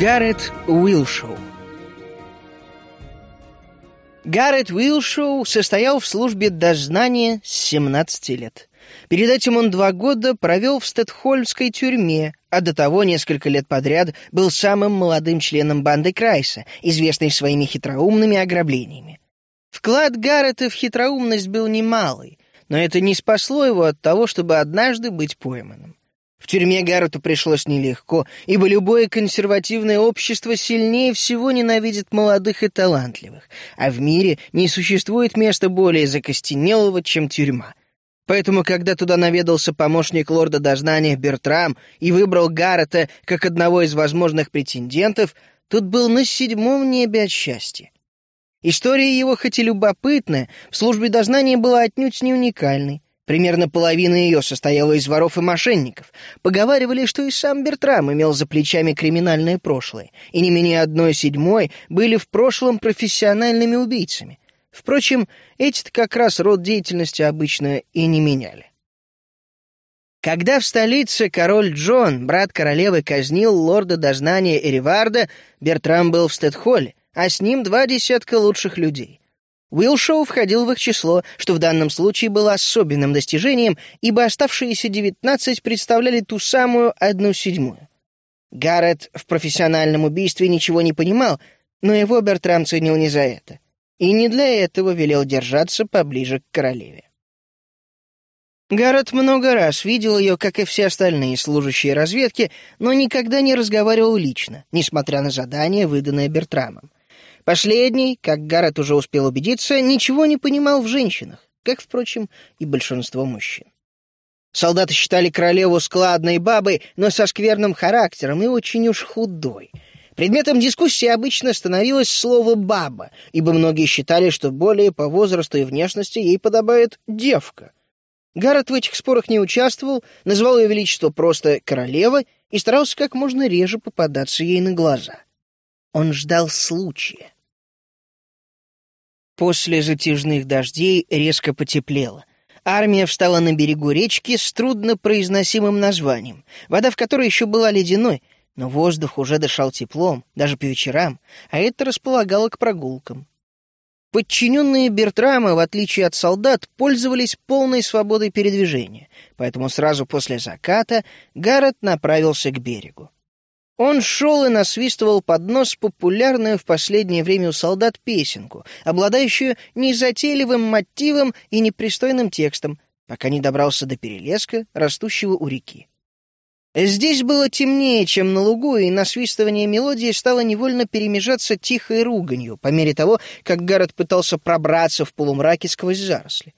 Гаррет Уилшоу Гаррет Уилшоу состоял в службе дознания с 17 лет. Перед этим он два года провел в Стэтхольмской тюрьме, а до того несколько лет подряд был самым молодым членом банды Крайса, известной своими хитроумными ограблениями. Вклад Гаррета в хитроумность был немалый, но это не спасло его от того, чтобы однажды быть пойманным. В тюрьме Гаррету пришлось нелегко, ибо любое консервативное общество сильнее всего ненавидит молодых и талантливых, а в мире не существует места более закостенелого, чем тюрьма. Поэтому, когда туда наведался помощник лорда дознания Бертрам и выбрал Гаррета как одного из возможных претендентов, тут был на седьмом небе от счастья. История его, хоть и любопытная, в службе дознания была отнюдь не уникальной. Примерно половина ее состояла из воров и мошенников. Поговаривали, что и сам Бертрам имел за плечами криминальное прошлое, и не менее одной седьмой были в прошлом профессиональными убийцами. Впрочем, эти-то как раз род деятельности обычно и не меняли. Когда в столице король Джон, брат королевы, казнил лорда дознания Эриварда, Бертрам был в Стедхолле, а с ним два десятка лучших людей. Уилшоу входил в их число, что в данном случае было особенным достижением, ибо оставшиеся девятнадцать представляли ту самую одну седьмую. Гаррет в профессиональном убийстве ничего не понимал, но его Бертрам ценил не за это. И не для этого велел держаться поближе к королеве. Гаррет много раз видел ее, как и все остальные служащие разведки, но никогда не разговаривал лично, несмотря на задание, выданное Бертрамом. Последний, как Гаррет уже успел убедиться, ничего не понимал в женщинах, как, впрочем, и большинство мужчин. Солдаты считали королеву складной бабой, но со скверным характером и очень уж худой. Предметом дискуссии обычно становилось слово «баба», ибо многие считали, что более по возрасту и внешности ей подобает девка. Гаррет в этих спорах не участвовал, называл ее величество просто «королева» и старался как можно реже попадаться ей на глаза. Он ждал случая. После затяжных дождей резко потеплело. Армия встала на берегу речки с труднопроизносимым названием, вода в которой еще была ледяной, но воздух уже дышал теплом, даже по вечерам, а это располагало к прогулкам. Подчиненные Бертрама, в отличие от солдат, пользовались полной свободой передвижения, поэтому сразу после заката Гаррет направился к берегу. Он шел и насвистывал под нос популярную в последнее время у солдат песенку, обладающую незатейливым мотивом и непристойным текстом, пока не добрался до перелеска, растущего у реки. Здесь было темнее, чем на лугу, и насвистывание мелодии стало невольно перемежаться тихой руганью, по мере того, как Гаррет пытался пробраться в полумраке сквозь заросли.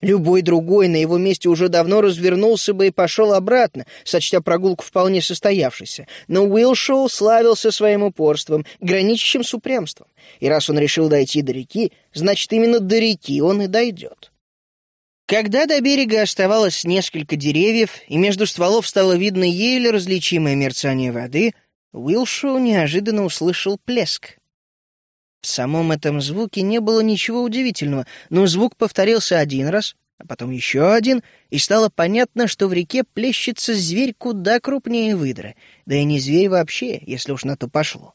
Любой другой на его месте уже давно развернулся бы и пошел обратно, сочтя прогулку вполне состоявшейся. Но Уилшоу славился своим упорством, граничащим с упрямством. И раз он решил дойти до реки, значит, именно до реки он и дойдет. Когда до берега оставалось несколько деревьев, и между стволов стало видно еле различимое мерцание воды, Уилшоу неожиданно услышал плеск. В самом этом звуке не было ничего удивительного, но звук повторился один раз, а потом еще один, и стало понятно, что в реке плещется зверь куда крупнее выдры, да и не зверь вообще, если уж на то пошло.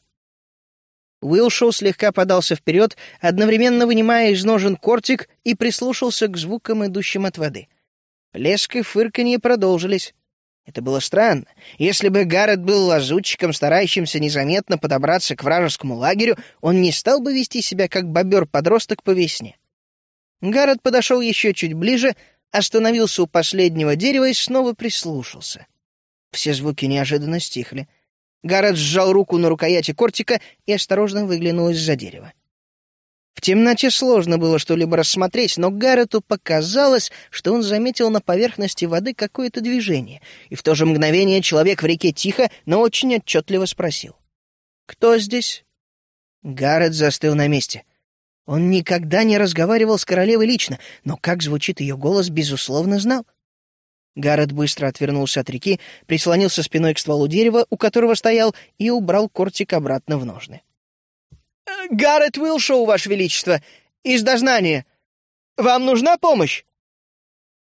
Уилшоу слегка подался вперед, одновременно вынимая из ножен кортик и прислушался к звукам, идущим от воды. Плеск и фырканье продолжились. Это было странно. Если бы Гаррет был лазутчиком, старающимся незаметно подобраться к вражескому лагерю, он не стал бы вести себя как бобер-подросток по весне. Гаррет подошел еще чуть ближе, остановился у последнего дерева и снова прислушался. Все звуки неожиданно стихли. Гаррет сжал руку на рукояти кортика и осторожно выглянул из-за дерева. В темноте сложно было что-либо рассмотреть, но Гаррету показалось, что он заметил на поверхности воды какое-то движение, и в то же мгновение человек в реке тихо, но очень отчетливо спросил. «Кто здесь?» Гаррет застыл на месте. Он никогда не разговаривал с королевой лично, но как звучит ее голос, безусловно, знал. Гаррет быстро отвернулся от реки, прислонился спиной к стволу дерева, у которого стоял, и убрал кортик обратно в ножны. Гаррет Уилшоу, Ваше Величество, из дознания. Вам нужна помощь?»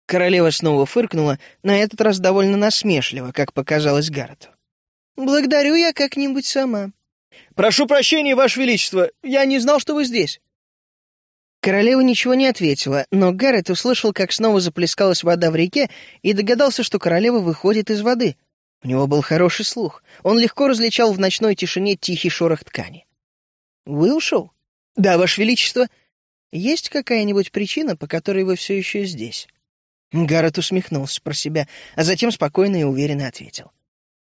Королева снова фыркнула, на этот раз довольно насмешливо, как показалось Гаррету. «Благодарю я как-нибудь сама». «Прошу прощения, Ваше Величество, я не знал, что вы здесь». Королева ничего не ответила, но Гаррет услышал, как снова заплескалась вода в реке, и догадался, что королева выходит из воды. У него был хороший слух. Он легко различал в ночной тишине тихий шорох ткани. «Уилшоу?» «Да, Ваше Величество. Есть какая-нибудь причина, по которой вы все еще здесь?» Гаррет усмехнулся про себя, а затем спокойно и уверенно ответил.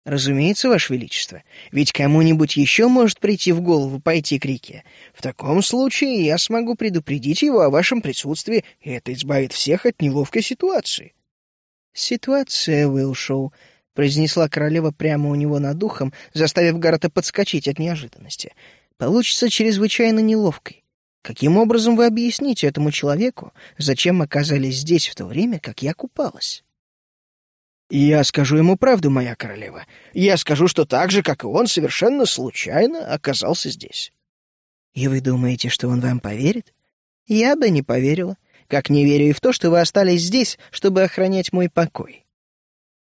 «Разумеется, Ваше Величество, ведь кому-нибудь еще может прийти в голову пойти к реке. В таком случае я смогу предупредить его о вашем присутствии, и это избавит всех от неловкой ситуации». «Ситуация, Уилшоу», — произнесла королева прямо у него над ухом, заставив Гаррета подскочить от неожиданности, — «получится чрезвычайно неловкой. Каким образом вы объясните этому человеку, зачем оказались здесь в то время, как я купалась?» «Я скажу ему правду, моя королева. Я скажу, что так же, как и он, совершенно случайно оказался здесь». «И вы думаете, что он вам поверит?» «Я бы не поверила. Как не верю и в то, что вы остались здесь, чтобы охранять мой покой».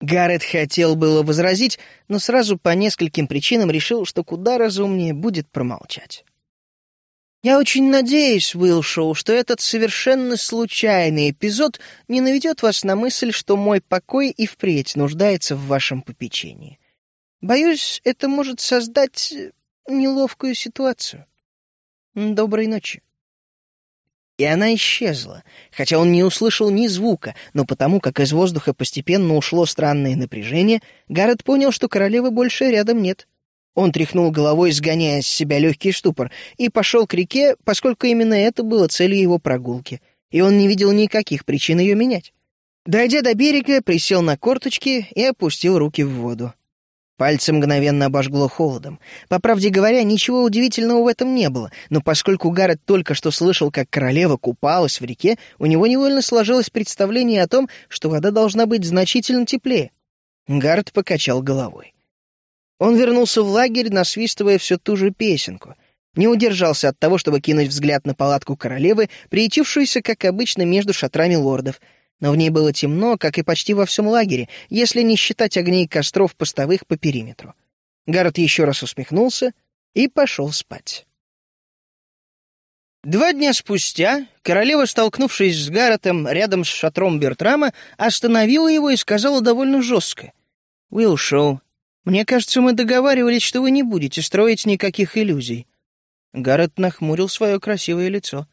Гаррет хотел было возразить, но сразу по нескольким причинам решил, что куда разумнее будет промолчать. Я очень надеюсь, Уилшоу, что этот совершенно случайный эпизод не наведет вас на мысль, что мой покой и впредь нуждается в вашем попечении. Боюсь, это может создать неловкую ситуацию. Доброй ночи. И она исчезла, хотя он не услышал ни звука, но потому как из воздуха постепенно ушло странное напряжение, Гаррет понял, что королевы больше рядом нет. Он тряхнул головой, сгоняя с себя легкий ступор, и пошел к реке, поскольку именно это было целью его прогулки, и он не видел никаких причин ее менять. Дойдя до берега, присел на корточки и опустил руки в воду. Пальцы мгновенно обожгло холодом. По правде говоря, ничего удивительного в этом не было, но поскольку Гаррет только что слышал, как королева купалась в реке, у него невольно сложилось представление о том, что вода должна быть значительно теплее. Гаррет покачал головой. Он вернулся в лагерь, насвистывая всю ту же песенку. Не удержался от того, чтобы кинуть взгляд на палатку королевы, приютившуюся, как обычно, между шатрами лордов. Но в ней было темно, как и почти во всем лагере, если не считать огней костров постовых по периметру. Гаррет еще раз усмехнулся и пошел спать. Два дня спустя королева, столкнувшись с Гарретом рядом с шатром Бертрама, остановила его и сказала довольно жестко. «Уилшоу, мне кажется, мы договаривались, что вы не будете строить никаких иллюзий». Гаррет нахмурил свое красивое лицо.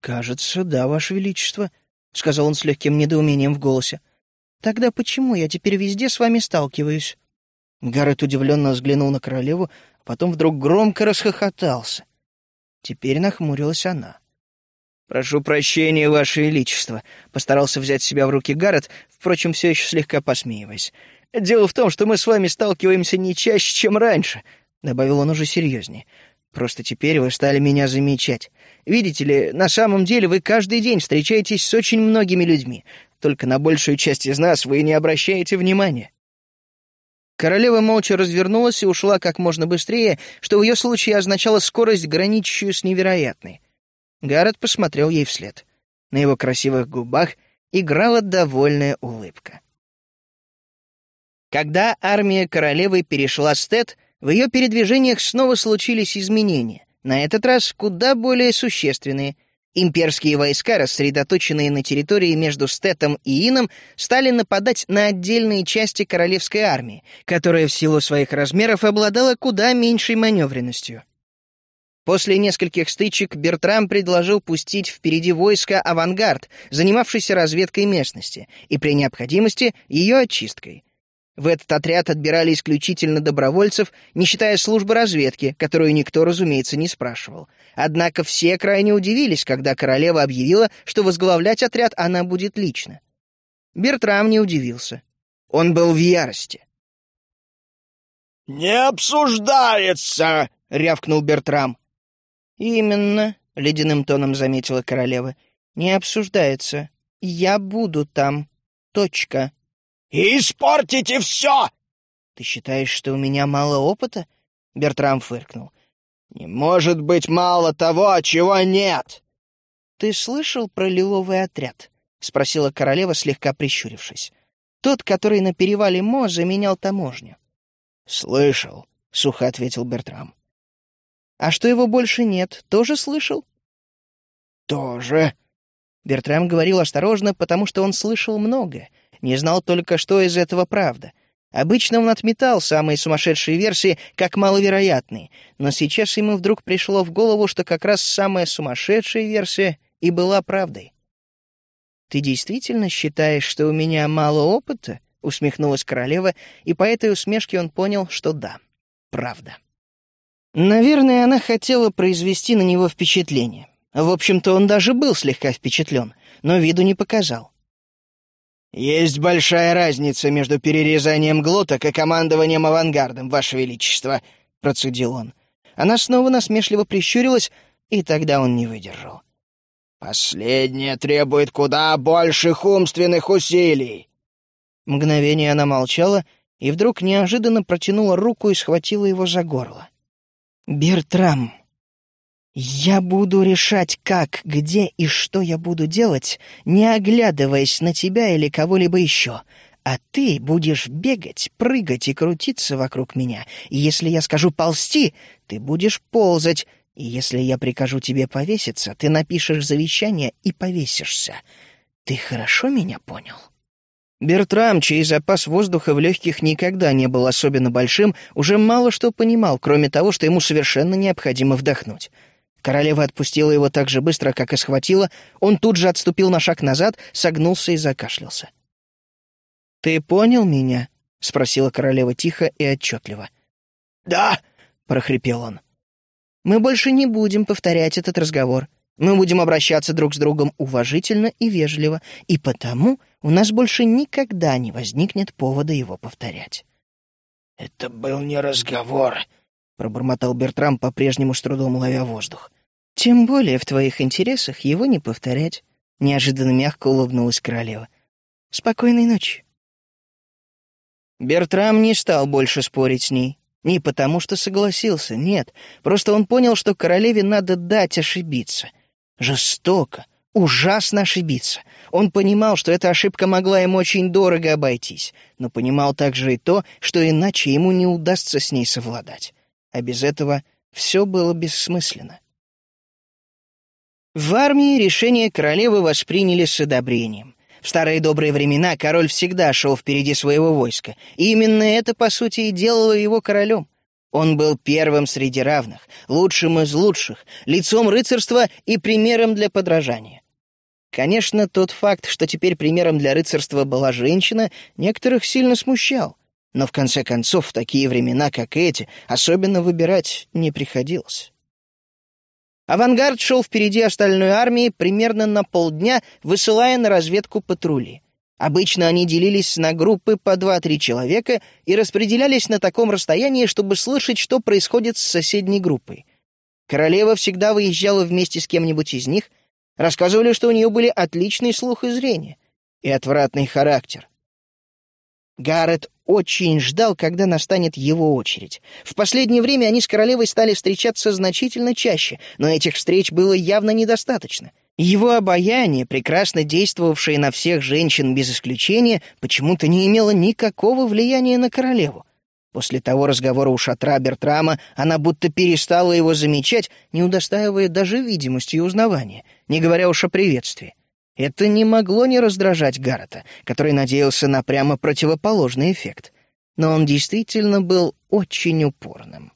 «Кажется, да, Ваше Величество», — сказал он с легким недоумением в голосе. «Тогда почему я теперь везде с вами сталкиваюсь?» Гаррет удивленно взглянул на королеву, а потом вдруг громко расхохотался. Теперь нахмурилась она. «Прошу прощения, Ваше Величество», — постарался взять себя в руки Гаррет, впрочем, все еще слегка посмеиваясь. Дело в том, что мы с вами сталкиваемся не чаще, чем раньше», — добавил он уже серьезнее. «Просто теперь вы стали меня замечать. Видите ли, на самом деле вы каждый день встречаетесь с очень многими людьми, только на большую часть из нас вы не обращаете внимания». Королева молча развернулась и ушла как можно быстрее, что в ее случае означало скорость, граничащую с невероятной. Гаррет посмотрел ей вслед. На его красивых губах играла довольная улыбка. Когда армия королевы перешла Стет, в ее передвижениях снова случились изменения, на этот раз куда более существенные. Имперские войска, рассредоточенные на территории между Стетом и Ином, стали нападать на отдельные части королевской армии, которая в силу своих размеров обладала куда меньшей маневренностью. После нескольких стычек Бертрам предложил пустить впереди войска авангард, занимавшийся разведкой местности, и при необходимости ее очисткой. В этот отряд отбирали исключительно добровольцев, не считая службы разведки, которую никто, разумеется, не спрашивал. Однако все крайне удивились, когда королева объявила, что возглавлять отряд она будет лично. Бертрам не удивился. Он был в ярости. «Не обсуждается!» — рявкнул Бертрам. «Именно», — ледяным тоном заметила королева. «Не обсуждается. Я буду там. Точка» и испортите все!» «Ты считаешь, что у меня мало опыта?» — Бертрам фыркнул. «Не может быть мало того, чего нет!» «Ты слышал про лиловый отряд?» — спросила королева, слегка прищурившись. «Тот, который на перевале Мо заменял таможню». «Слышал», — сухо ответил Бертрам. «А что его больше нет, тоже слышал?» «Тоже». Бертрам говорил осторожно, потому что он слышал многое, не знал только, что из этого правда. Обычно он отметал самые сумасшедшие версии как маловероятные, но сейчас ему вдруг пришло в голову, что как раз самая сумасшедшая версия и была правдой. «Ты действительно считаешь, что у меня мало опыта?» — усмехнулась королева, и по этой усмешке он понял, что да, правда. Наверное, она хотела произвести на него впечатление. В общем-то, он даже был слегка впечатлен, но виду не показал. «Есть большая разница между перерезанием глоток и командованием авангардом, Ваше Величество», — процедил он. Она снова насмешливо прищурилась, и тогда он не выдержал. «Последнее требует куда больших умственных усилий». Мгновение она молчала и вдруг неожиданно протянула руку и схватила его за горло. «Бертрам, я буду решать, как, где и что я буду делать, не оглядываясь на тебя или кого-либо еще. А ты будешь бегать, прыгать и крутиться вокруг меня. И если я скажу ползти, ты будешь ползать. И если я прикажу тебе повеситься, ты напишешь завещание и повесишься. Ты хорошо меня понял?» Бертрам, чей запас воздуха в легких никогда не был особенно большим, уже мало что понимал, кроме того, что ему совершенно необходимо вдохнуть. Королева отпустила его так же быстро, как и схватила. Он тут же отступил на шаг назад, согнулся и закашлялся. «Ты понял меня?» — спросила королева тихо и отчетливо. «Да!» — прохрипел он. «Мы больше не будем повторять этот разговор. Мы будем обращаться друг с другом уважительно и вежливо, и потому у нас больше никогда не возникнет повода его повторять». «Это был не разговор», пробормотал Бертрам, по-прежнему с трудом ловя воздух. «Тем более в твоих интересах его не повторять», — неожиданно мягко улыбнулась королева. «Спокойной ночи». Бертрам не стал больше спорить с ней. Не потому, что согласился, нет. Просто он понял, что королеве надо дать ошибиться. Жестоко, ужасно ошибиться. Он понимал, что эта ошибка могла ему очень дорого обойтись, но понимал также и то, что иначе ему не удастся с ней совладать а без этого все было бессмысленно. В армии решение королевы восприняли с одобрением. В старые добрые времена король всегда шел впереди своего войска, и именно это, по сути, и делало его королем. Он был первым среди равных, лучшим из лучших, лицом рыцарства и примером для подражания. Конечно, тот факт, что теперь примером для рыцарства была женщина, некоторых сильно смущал. Но в конце концов, в такие времена, как эти, особенно выбирать не приходилось. Авангард шел впереди остальной армии примерно на полдня, высылая на разведку патрули. Обычно они делились на группы по два-три человека и распределялись на таком расстоянии, чтобы слышать, что происходит с соседней группой. Королева всегда выезжала вместе с кем-нибудь из них, рассказывали, что у нее были отличный слух и зрение и отвратный характер. Гаррет очень ждал, когда настанет его очередь. В последнее время они с королевой стали встречаться значительно чаще, но этих встреч было явно недостаточно. Его обаяние, прекрасно действовавшее на всех женщин без исключения, почему-то не имело никакого влияния на королеву. После того разговора у шатра Бертрама она будто перестала его замечать, не удостаивая даже видимости и узнавания, не говоря уж о приветствии. Это не могло не раздражать Гаррета, который надеялся на прямо противоположный эффект. Но он действительно был очень упорным.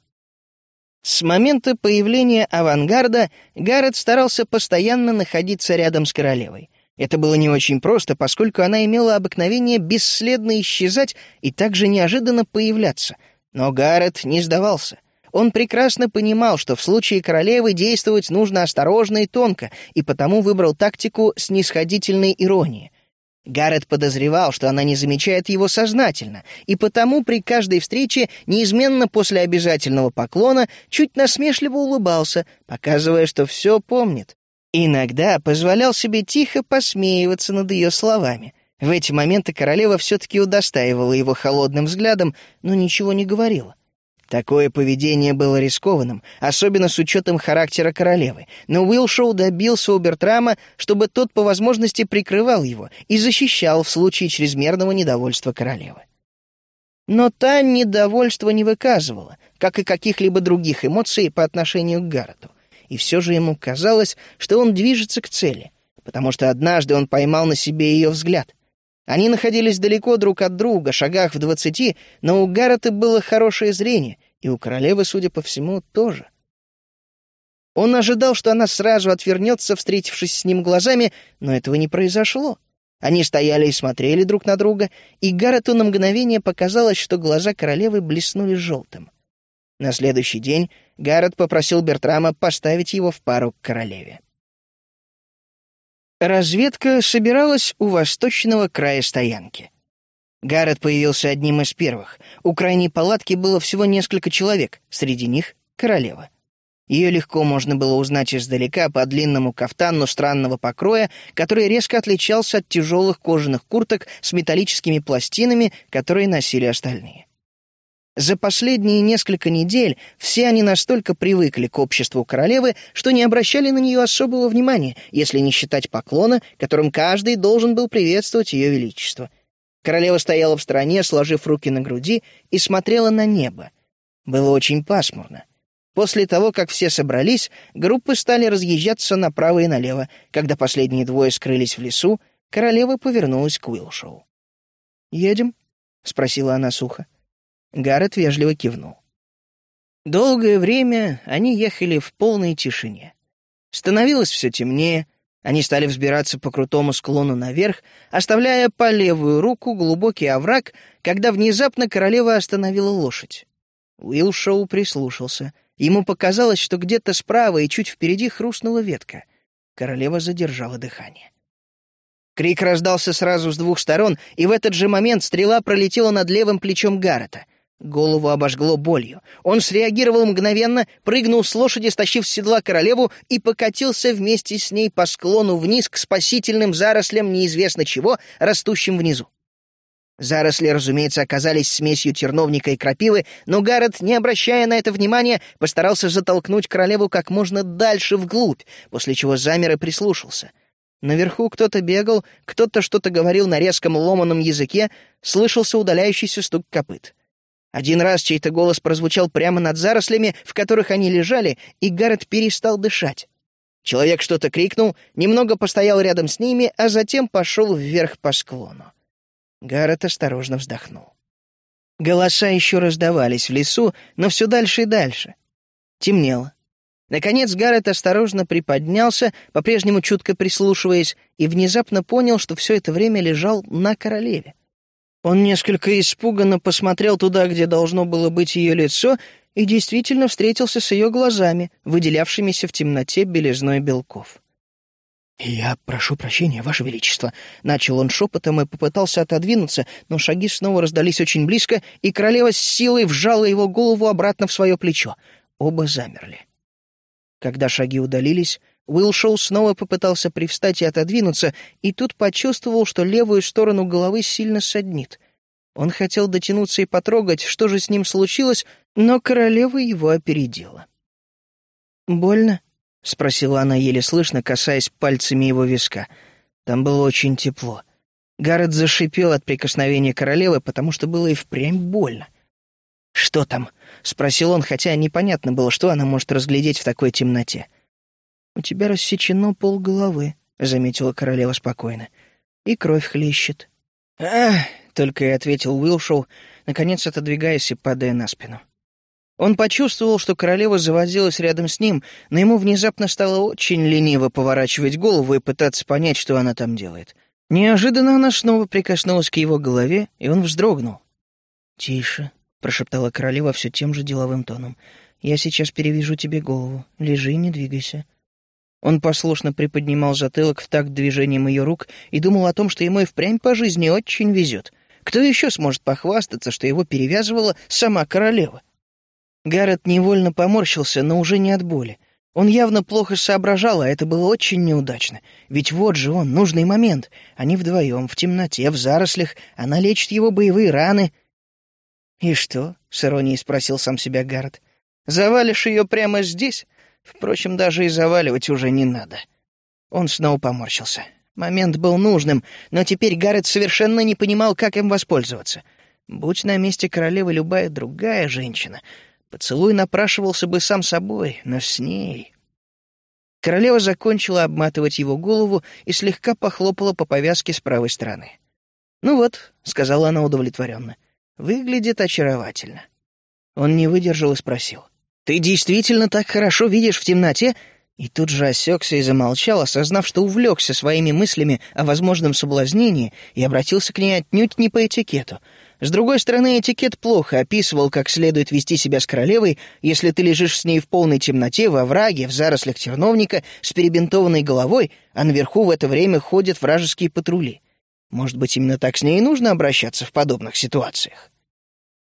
С момента появления авангарда Гаррет старался постоянно находиться рядом с королевой. Это было не очень просто, поскольку она имела обыкновение бесследно исчезать и также неожиданно появляться. Но Гаррет не сдавался. Он прекрасно понимал, что в случае королевы действовать нужно осторожно и тонко, и потому выбрал тактику снисходительной иронии. Гаррет подозревал, что она не замечает его сознательно, и потому при каждой встрече, неизменно после обязательного поклона, чуть насмешливо улыбался, показывая, что все помнит. Иногда позволял себе тихо посмеиваться над ее словами. В эти моменты королева все-таки удостаивала его холодным взглядом, но ничего не говорила. Такое поведение было рискованным, особенно с учетом характера королевы, но Уилшоу добился у Бертрама, чтобы тот по возможности прикрывал его и защищал в случае чрезмерного недовольства королевы. Но та недовольства не выказывала, как и каких-либо других эмоций по отношению к Гаррету. И все же ему казалось, что он движется к цели, потому что однажды он поймал на себе ее взгляд. Они находились далеко друг от друга, шагах в двадцати, но у Гаррета было хорошее зрение, и у королевы, судя по всему, тоже. Он ожидал, что она сразу отвернется, встретившись с ним глазами, но этого не произошло. Они стояли и смотрели друг на друга, и Гаррету на мгновение показалось, что глаза королевы блеснули желтым. На следующий день Гаррет попросил Бертрама поставить его в пару к королеве. Разведка собиралась у восточного края стоянки. Гаррет появился одним из первых. У крайней палатки было всего несколько человек, среди них — королева. Ее легко можно было узнать издалека по длинному кафтану странного покроя, который резко отличался от тяжелых кожаных курток с металлическими пластинами, которые носили остальные. За последние несколько недель все они настолько привыкли к обществу королевы, что не обращали на нее особого внимания, если не считать поклона, которым каждый должен был приветствовать ее величество. Королева стояла в стороне, сложив руки на груди, и смотрела на небо. Было очень пасмурно. После того, как все собрались, группы стали разъезжаться направо и налево. Когда последние двое скрылись в лесу, королева повернулась к Уилшоу. «Едем?» — спросила она сухо. Гаррет вежливо кивнул. Долгое время они ехали в полной тишине. Становилось все темнее, они стали взбираться по крутому склону наверх, оставляя по левую руку глубокий овраг, когда внезапно королева остановила лошадь. Уилшоу прислушался. Ему показалось, что где-то справа и чуть впереди хрустнула ветка. Королева задержала дыхание. Крик раздался сразу с двух сторон, и в этот же момент стрела пролетела над левым плечом Гаррета. Голову обожгло болью. Он среагировал мгновенно, прыгнул с лошади, стащив с седла королеву, и покатился вместе с ней по склону вниз к спасительным зарослям неизвестно чего, растущим внизу. Заросли, разумеется, оказались смесью терновника и крапивы, но Гаррет, не обращая на это внимания, постарался затолкнуть королеву как можно дальше вглубь, после чего замер и прислушался. Наверху кто-то бегал, кто-то что-то говорил на резком ломаном языке, слышался удаляющийся стук копыт. Один раз чей-то голос прозвучал прямо над зарослями, в которых они лежали, и Гаррет перестал дышать. Человек что-то крикнул, немного постоял рядом с ними, а затем пошел вверх по склону. Гаррет осторожно вздохнул. Голоса еще раздавались в лесу, но все дальше и дальше. Темнело. Наконец Гаррет осторожно приподнялся, по-прежнему чутко прислушиваясь, и внезапно понял, что все это время лежал на королеве. Он несколько испуганно посмотрел туда, где должно было быть ее лицо, и действительно встретился с ее глазами, выделявшимися в темноте белизной белков. «Я прошу прощения, Ваше Величество», — начал он шепотом и попытался отодвинуться, но шаги снова раздались очень близко, и королева с силой вжала его голову обратно в свое плечо. Оба замерли. Когда шаги удалились, Уилшоу снова попытался привстать и отодвинуться, и тут почувствовал, что левую сторону головы сильно саднит. Он хотел дотянуться и потрогать, что же с ним случилось, но королева его опередила. «Больно?» — спросила она еле слышно, касаясь пальцами его виска. Там было очень тепло. Гаррет зашипел от прикосновения королевы, потому что было и впрямь больно. «Что там?» — спросил он, хотя непонятно было, что она может разглядеть в такой темноте. «У тебя рассечено полголовы», — заметила королева спокойно. «И кровь хлещет». «Ах!» — только и ответил Уилшоу, наконец отодвигаясь и падая на спину. Он почувствовал, что королева заводилась рядом с ним, но ему внезапно стало очень лениво поворачивать голову и пытаться понять, что она там делает. Неожиданно она снова прикоснулась к его голове, и он вздрогнул. «Тише», — прошептала королева все тем же деловым тоном. «Я сейчас перевяжу тебе голову. Лежи не двигайся. Он послушно приподнимал затылок в такт движением ее рук и думал о том, что ему и впрямь по жизни очень везет. Кто еще сможет похвастаться, что его перевязывала сама королева? Гаррет невольно поморщился, но уже не от боли. Он явно плохо соображал, а это было очень неудачно. Ведь вот же он, нужный момент. Они вдвоем, в темноте, в зарослях, она лечит его боевые раны. «И что?» — с иронией спросил сам себя Гаррет. «Завалишь ее прямо здесь? Впрочем, даже и заваливать уже не надо. Он снова поморщился. Момент был нужным, но теперь Гаррет совершенно не понимал, как им воспользоваться. Будь на месте королевы любая другая женщина, поцелуй напрашивался бы сам собой, но с ней... Королева закончила обматывать его голову и слегка похлопала по повязке с правой стороны. «Ну вот», — сказала она удовлетворенно, — «выглядит очаровательно». Он не выдержал и спросил. «Ты действительно так хорошо видишь в темноте?» И тут же осекся и замолчал, осознав, что увлекся своими мыслями о возможном соблазнении и обратился к ней отнюдь не по этикету. С другой стороны, этикет плохо описывал, как следует вести себя с королевой, если ты лежишь с ней в полной темноте, во враге, в зарослях терновника, с перебинтованной головой, а наверху в это время ходят вражеские патрули. Может быть, именно так с ней и нужно обращаться в подобных ситуациях?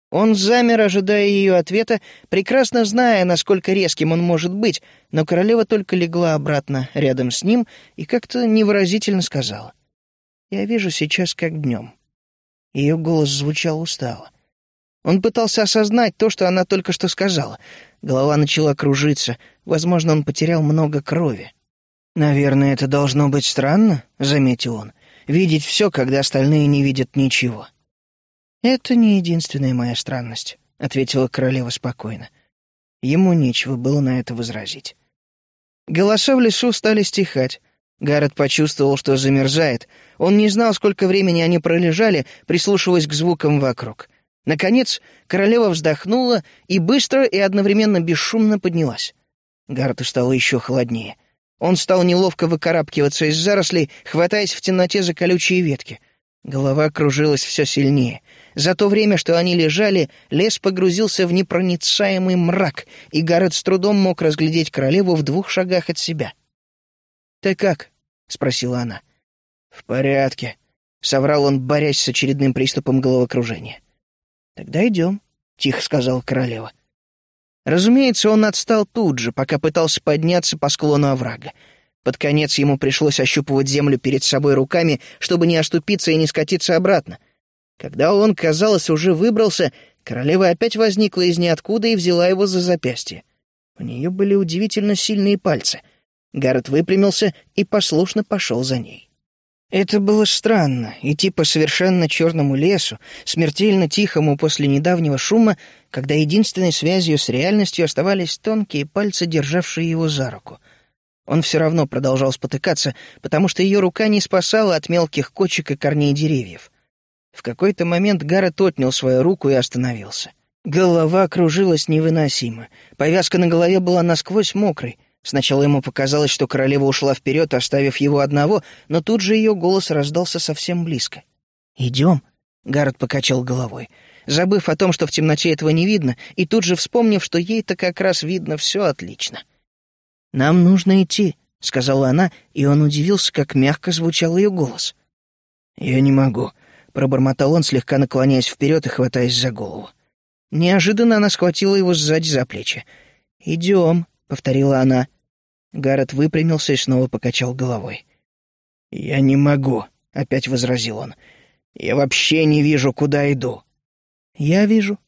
Он замер, ожидая ее ответа, прекрасно зная, насколько резким он может быть, но королева только легла обратно рядом с ним и как-то невыразительно сказала. «Я вижу сейчас как днем». Ее голос звучал устало. Он пытался осознать то, что она только что сказала. Голова начала кружиться, возможно, он потерял много крови. «Наверное, это должно быть странно», — заметил он, — «видеть все, когда остальные не видят ничего». «Это не единственная моя странность», — ответила королева спокойно. Ему нечего было на это возразить. Голоса в лесу стали стихать. Гаррет почувствовал, что замерзает. Он не знал, сколько времени они пролежали, прислушиваясь к звукам вокруг. Наконец, королева вздохнула и быстро и одновременно бесшумно поднялась. Гаррету стало еще холоднее. Он стал неловко выкарабкиваться из зарослей, хватаясь в темноте за колючие ветки. Голова кружилась все сильнее. За то время, что они лежали, лес погрузился в непроницаемый мрак, и Гаррет с трудом мог разглядеть королеву в двух шагах от себя. «Ты как?» — спросила она. «В порядке», — соврал он, борясь с очередным приступом головокружения. «Тогда идем», — тихо сказала королева. Разумеется, он отстал тут же, пока пытался подняться по склону оврага. Под конец ему пришлось ощупывать землю перед собой руками, чтобы не оступиться и не скатиться обратно. Когда он, казалось, уже выбрался, королева опять возникла из ниоткуда и взяла его за запястье. У нее были удивительно сильные пальцы. Гаррет выпрямился и послушно пошел за ней. Это было странно, идти по совершенно черному лесу, смертельно тихому после недавнего шума, когда единственной связью с реальностью оставались тонкие пальцы, державшие его за руку. Он все равно продолжал спотыкаться, потому что ее рука не спасала от мелких кочек и корней деревьев. В какой-то момент Гаррет отнял свою руку и остановился. Голова кружилась невыносимо. Повязка на голове была насквозь мокрой. Сначала ему показалось, что королева ушла вперед, оставив его одного, но тут же ее голос раздался совсем близко. «Идем?» — Гаррет покачал головой, забыв о том, что в темноте этого не видно, и тут же вспомнив, что ей-то как раз видно все отлично. — «Нам нужно идти», — сказала она, и он удивился, как мягко звучал ее голос. «Я не могу», — пробормотал он, слегка наклоняясь вперед и хватаясь за голову. Неожиданно она схватила его сзади за плечи. «Идем», — повторила она. Гаррет выпрямился и снова покачал головой. «Я не могу», — опять возразил он. «Я вообще не вижу, куда иду». «Я вижу».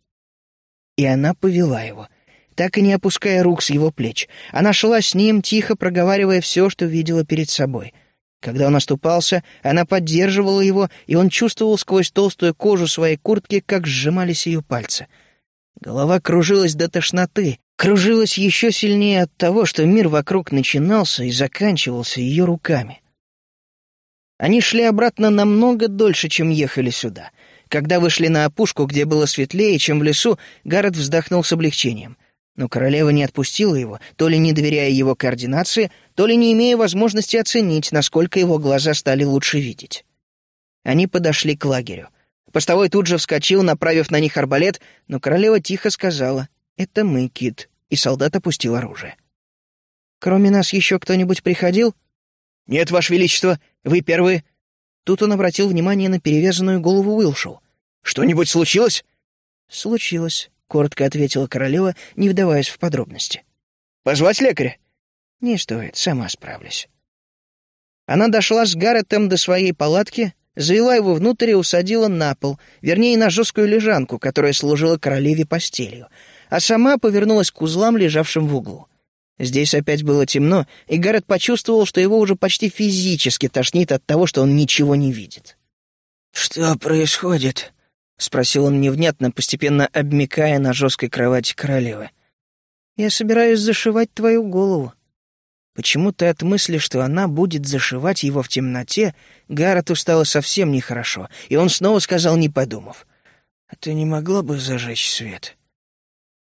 И она повела его — так и не опуская рук с его плеч. Она шла с ним, тихо проговаривая все, что видела перед собой. Когда он оступался, она поддерживала его, и он чувствовал сквозь толстую кожу своей куртки, как сжимались ее пальцы. Голова кружилась до тошноты, кружилась еще сильнее от того, что мир вокруг начинался и заканчивался ее руками. Они шли обратно намного дольше, чем ехали сюда. Когда вышли на опушку, где было светлее, чем в лесу, Гаррет вздохнул с облегчением — но королева не отпустила его, то ли не доверяя его координации, то ли не имея возможности оценить, насколько его глаза стали лучше видеть. Они подошли к лагерю. Постовой тут же вскочил, направив на них арбалет, но королева тихо сказала «Это мы, Кит», и солдат опустил оружие. «Кроме нас еще кто-нибудь приходил?» «Нет, Ваше Величество, вы первые». Тут он обратил внимание на перевязанную голову Уилшоу. «Что-нибудь случилось?» «Случилось», коротко ответила королева, не вдаваясь в подробности. «Позвать лекаря?» «Не стоит, сама справлюсь». Она дошла с Гарретом до своей палатки, завела его внутрь и усадила на пол, вернее, на жесткую лежанку, которая служила королеве постелью, а сама повернулась к узлам, лежавшим в углу. Здесь опять было темно, и Гаррет почувствовал, что его уже почти физически тошнит от того, что он ничего не видит. «Что происходит?» Спросил он невнятно, постепенно обмикая на жесткой кровати королевы. «Я собираюсь зашивать твою голову». Почему-то от мысли, что она будет зашивать его в темноте, Гаррету стало совсем нехорошо, и он снова сказал, не подумав. «А ты не могла бы зажечь свет?»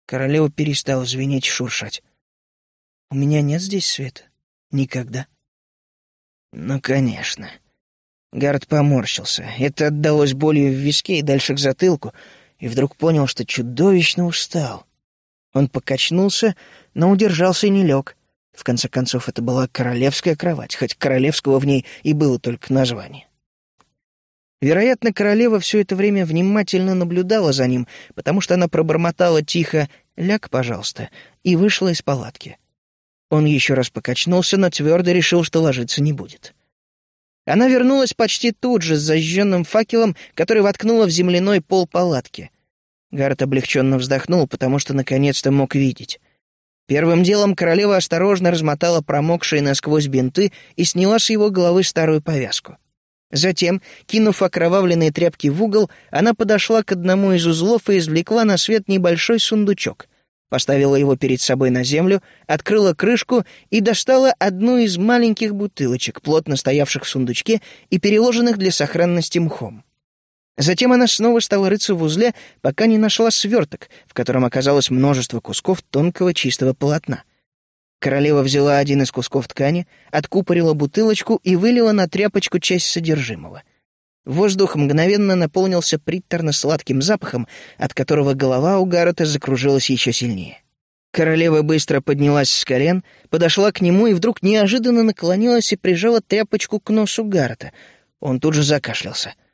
Королева перестала звенеть шуршать. «У меня нет здесь света. Никогда». «Ну, конечно». Гаррет поморщился. Это отдалось болью в виске и дальше к затылку, и вдруг понял, что чудовищно устал. Он покачнулся, но удержался и не лег. В конце концов, это была королевская кровать, хоть королевского в ней и было только название. Вероятно, королева все это время внимательно наблюдала за ним, потому что она пробормотала тихо «Ляг, пожалуйста», и вышла из палатки. Он еще раз покачнулся, но твердо решил, что ложиться не будет. Она вернулась почти тут же с зажженным факелом, который воткнула в земляной пол палатки. Гаррет облегченно вздохнул, потому что наконец-то мог видеть. Первым делом королева осторожно размотала промокшие насквозь бинты и сняла с его головы старую повязку. Затем, кинув окровавленные тряпки в угол, она подошла к одному из узлов и извлекла на свет небольшой сундучок. Поставила его перед собой на землю, открыла крышку и достала одну из маленьких бутылочек, плотно стоявших в сундучке и переложенных для сохранности мхом. Затем она снова стала рыться в узле, пока не нашла сверток, в котором оказалось множество кусков тонкого чистого полотна. Королева взяла один из кусков ткани, откупорила бутылочку и вылила на тряпочку часть содержимого. Воздух мгновенно наполнился приторно-сладким запахом, от которого голова у Гаррета закружилась еще сильнее. Королева быстро поднялась с колен, подошла к нему и вдруг неожиданно наклонилась и прижала тряпочку к носу Гаррета. Он тут же закашлялся —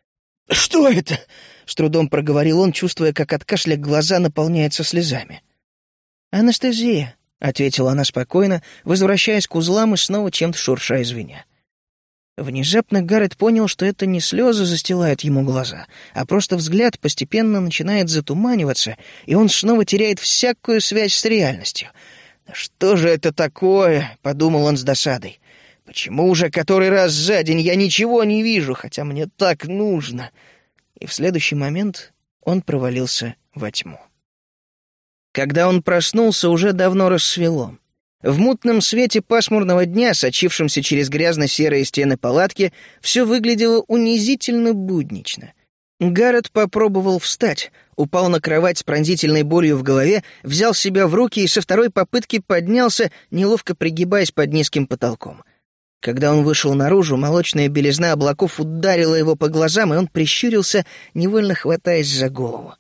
«Что это?» — с трудом проговорил он, чувствуя, как от кашля глаза наполняются слезами. «Анестезия», — ответила она спокойно, возвращаясь к узлам и снова чем-то шурша извиня. Внезапно Гаррет понял, что это не слезы застилают ему глаза, а просто взгляд постепенно начинает затуманиваться, и он снова теряет всякую связь с реальностью. «Да что же это такое?» — подумал он с досадой. Почему уже который раз за день я ничего не вижу, хотя мне так нужно? И в следующий момент он провалился во тьму. Когда он проснулся, уже давно рассвело. В мутном свете пасмурного дня, сочившемся через грязно-серые стены палатки, все выглядело унизительно буднично. Гаррет попробовал встать, упал на кровать с пронзительной болью в голове, взял себя в руки и со второй попытки поднялся, неловко пригибаясь под низким потолком. Когда он вышел наружу, молочная белизна облаков ударила его по глазам, и он прищурился, невольно хватаясь за голову.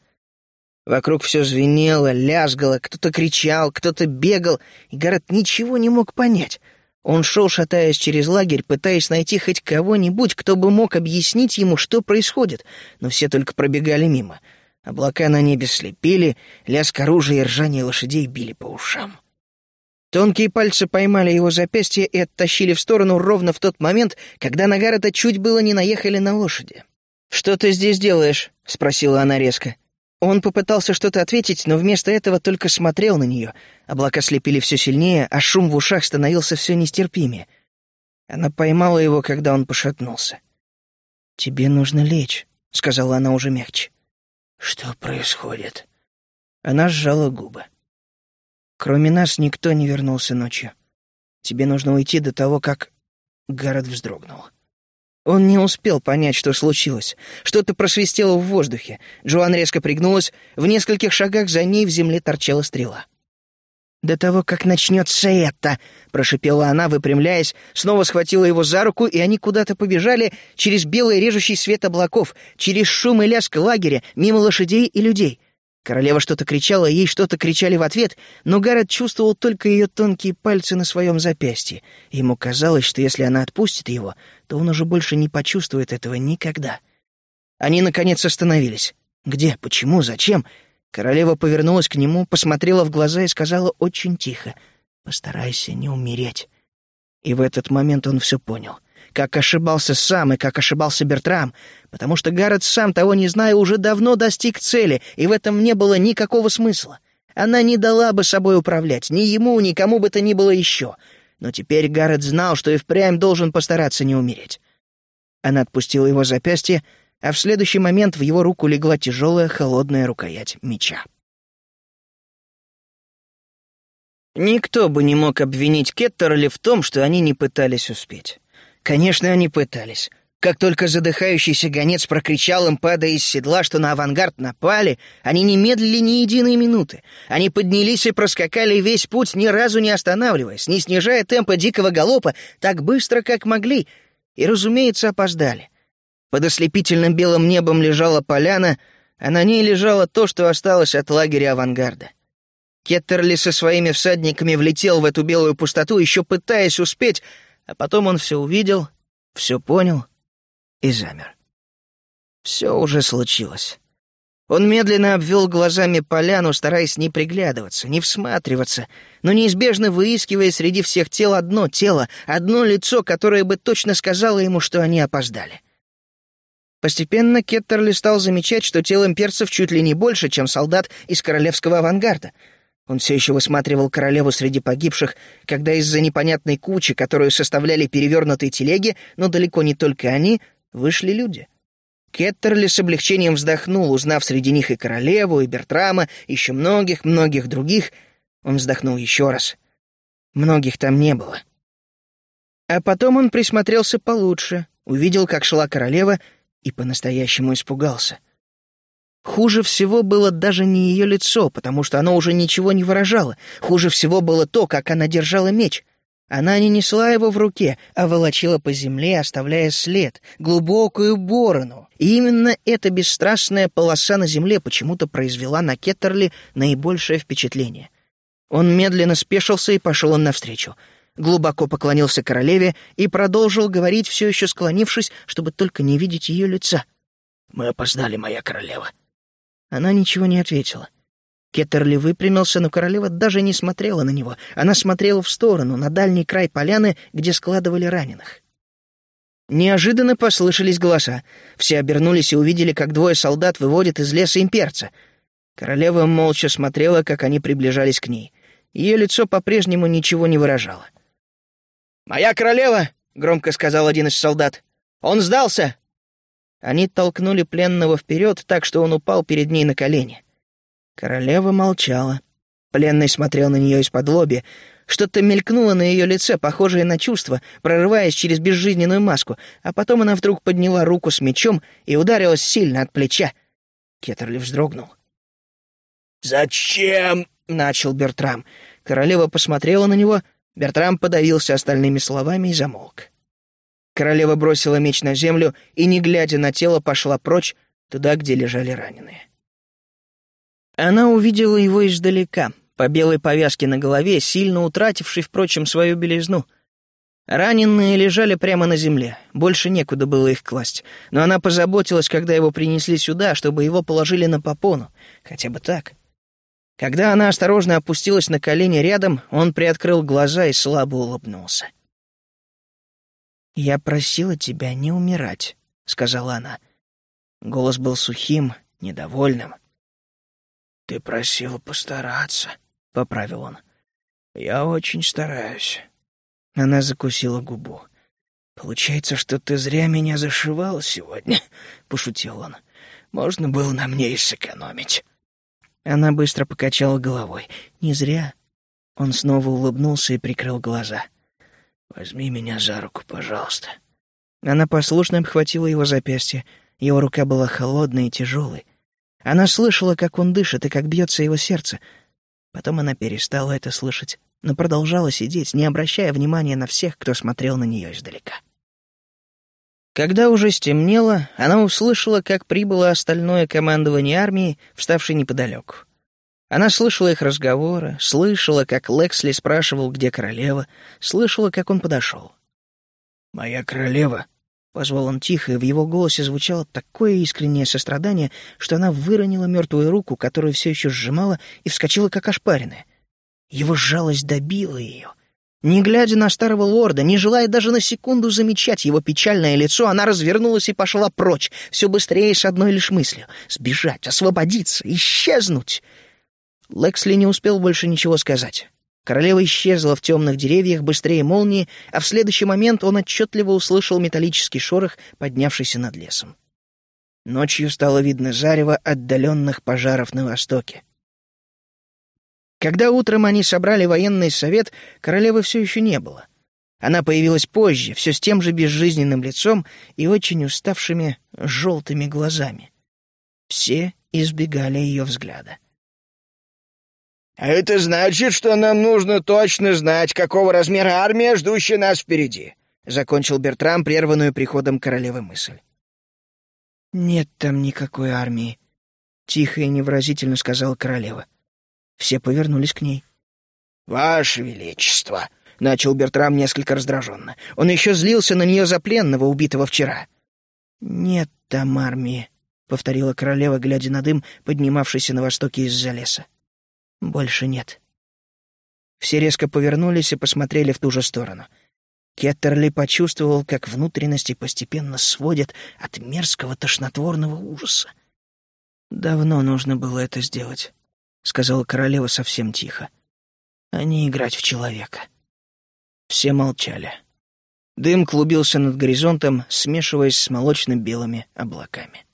Вокруг все звенело, лязгало, кто-то кричал, кто-то бегал, и Гаррет ничего не мог понять. Он шел, шатаясь через лагерь, пытаясь найти хоть кого-нибудь, кто бы мог объяснить ему, что происходит, но все только пробегали мимо. Облака на небе слепили, лязг оружия и ржание лошадей били по ушам. Тонкие пальцы поймали его запястье и оттащили в сторону ровно в тот момент, когда на Гаррета чуть было не наехали на лошади. «Что ты здесь делаешь?» — спросила она резко. Он попытался что-то ответить, но вместо этого только смотрел на нее. Облака слепили все сильнее, а шум в ушах становился все нестерпимее. Она поймала его, когда он пошатнулся. «Тебе нужно лечь», — сказала она уже мягче. «Что происходит?» Она сжала губы. Кроме нас никто не вернулся ночью. Тебе нужно уйти до того, как...» Гаррет вздрогнул. Он не успел понять, что случилось. Что-то просвистело в воздухе. Джоан резко пригнулась. В нескольких шагах за ней в земле торчала стрела. «До того, как начнется это!» — прошипела она, выпрямляясь, снова схватила его за руку, и они куда-то побежали через белый режущий свет облаков, через шум и лязг лагеря, мимо лошадей и людей — Королева что-то кричала, ей что-то кричали в ответ, но Гаррет чувствовал только ее тонкие пальцы на своем запястье. Ему казалось, что если она отпустит его, то он уже больше не почувствует этого никогда. Они, наконец, остановились. Где? Почему? Зачем? Королева повернулась к нему, посмотрела в глаза и сказала очень тихо «Постарайся не умереть». И в этот момент он все понял — как ошибался сам и как ошибался Бертрам, потому что Гаррет, сам того не зная, уже давно достиг цели, и в этом не было никакого смысла. Она не дала бы собой управлять, ни ему, ни кому бы то ни было еще. Но теперь Гаррет знал, что и впрямь должен постараться не умереть. Она отпустила его запястье, а в следующий момент в его руку легла тяжелая холодная рукоять меча. Никто бы не мог обвинить Кеттерли в том, что они не пытались успеть. Конечно, они пытались. Как только задыхающийся гонец прокричал им, падая из седла, что на авангард напали, они не медлили ни единой минуты. Они поднялись и проскакали весь путь, ни разу не останавливаясь, не снижая темпа дикого галопа так быстро, как могли, и, разумеется, опоздали. Под ослепительным белым небом лежала поляна, а на ней лежало то, что осталось от лагеря авангарда. Кеттерли со своими всадниками влетел в эту белую пустоту, еще пытаясь успеть, а потом он все увидел, все понял и замер. Все уже случилось. Он медленно обвел глазами поляну, стараясь не приглядываться, не всматриваться, но неизбежно выискивая среди всех тел одно тело, одно лицо, которое бы точно сказало ему, что они опоздали. Постепенно Кеттерли стал замечать, что тел имперцев чуть ли не больше, чем солдат из королевского авангарда — он все еще высматривал королеву среди погибших, когда из-за непонятной кучи, которую составляли перевернутые телеги, но далеко не только они, вышли люди. Кеттерли с облегчением вздохнул, узнав среди них и королеву, и Бертрама, еще многих-многих других. Он вздохнул еще раз. Многих там не было. А потом он присмотрелся получше, увидел, как шла королева, и по-настоящему испугался — Хуже всего было даже не ее лицо, потому что оно уже ничего не выражало. Хуже всего было то, как она держала меч. Она не несла его в руке, а волочила по земле, оставляя след, глубокую борону. И именно эта бесстрастная полоса на земле почему-то произвела на Кеттерли наибольшее впечатление. Он медленно спешился и пошел он навстречу. Глубоко поклонился королеве и продолжил говорить, все еще склонившись, чтобы только не видеть ее лица. «Мы опоздали, моя королева», она ничего не ответила. Кеттерли выпрямился, но королева даже не смотрела на него. Она смотрела в сторону, на дальний край поляны, где складывали раненых. Неожиданно послышались голоса. Все обернулись и увидели, как двое солдат выводят из леса имперца. Королева молча смотрела, как они приближались к ней. Ее лицо по-прежнему ничего не выражало. «Моя королева!» — громко сказал один из солдат. «Он сдался!» Они толкнули пленного вперед так, что он упал перед ней на колени. Королева молчала. Пленный смотрел на нее из-под лоби. Что-то мелькнуло на ее лице, похожее на чувство, прорываясь через безжизненную маску, а потом она вдруг подняла руку с мечом и ударилась сильно от плеча. Кеттерли вздрогнул. «Зачем?» — начал Бертрам. Королева посмотрела на него, Бертрам подавился остальными словами и замолк. Королева бросила меч на землю и, не глядя на тело, пошла прочь, туда, где лежали раненые. Она увидела его издалека, по белой повязке на голове, сильно утратившей, впрочем, свою белизну. Раненые лежали прямо на земле, больше некуда было их класть, но она позаботилась, когда его принесли сюда, чтобы его положили на попону, хотя бы так. Когда она осторожно опустилась на колени рядом, он приоткрыл глаза и слабо улыбнулся. — «Я просила тебя не умирать», — сказала она. Голос был сухим, недовольным. «Ты просила постараться», — поправил он. «Я очень стараюсь». Она закусила губу. «Получается, что ты зря меня зашивал сегодня», — пошутил он. «Можно было на мне и сэкономить». Она быстро покачала головой. «Не зря». Он снова улыбнулся и прикрыл глаза. «Возьми меня за руку, пожалуйста». Она послушно обхватила его запястье. Его рука была холодной и тяжелой. Она слышала, как он дышит и как бьется его сердце. Потом она перестала это слышать, но продолжала сидеть, не обращая внимания на всех, кто смотрел на нее издалека. Когда уже стемнело, она услышала, как прибыло остальное командование армии, вставшее неподалеку. Она слышала их разговоры, слышала, как Лексли спрашивал, где королева, слышала, как он подошел. «Моя королева», — позвал он тихо, и в его голосе звучало такое искреннее сострадание, что она выронила мертвую руку, которую все еще сжимала, и вскочила, как ошпаренная. Его жалость добила ее. Не глядя на старого лорда, не желая даже на секунду замечать его печальное лицо, она развернулась и пошла прочь, все быстрее с одной лишь мыслью — сбежать, освободиться, исчезнуть. Лексли не успел больше ничего сказать. Королева исчезла в темных деревьях быстрее молнии, а в следующий момент он отчетливо услышал металлический шорох, поднявшийся над лесом. Ночью стало видно зарево отдаленных пожаров на востоке. Когда утром они собрали военный совет, королевы все еще не было. Она появилась позже, все с тем же безжизненным лицом и очень уставшими желтыми глазами. Все избегали ее взгляда. «А это значит, что нам нужно точно знать, какого размера армия, ждущая нас впереди», — закончил Бертрам прерванную приходом королевы мысль. «Нет там никакой армии», — тихо и невыразительно сказала королева. Все повернулись к ней. «Ваше Величество», начал Бертрам несколько раздраженно. Он еще злился на нее за пленного, убитого вчера. «Нет там армии», — повторила королева, глядя на дым, поднимавшийся на востоке из-за леса. «Больше нет». Все резко повернулись и посмотрели в ту же сторону. Кеттерли почувствовал, как внутренности постепенно сводят от мерзкого тошнотворного ужаса. «Давно нужно было это сделать», — сказала королева совсем тихо, — «а не играть в человека». Все молчали. Дым клубился над горизонтом, смешиваясь с молочно-белыми облаками.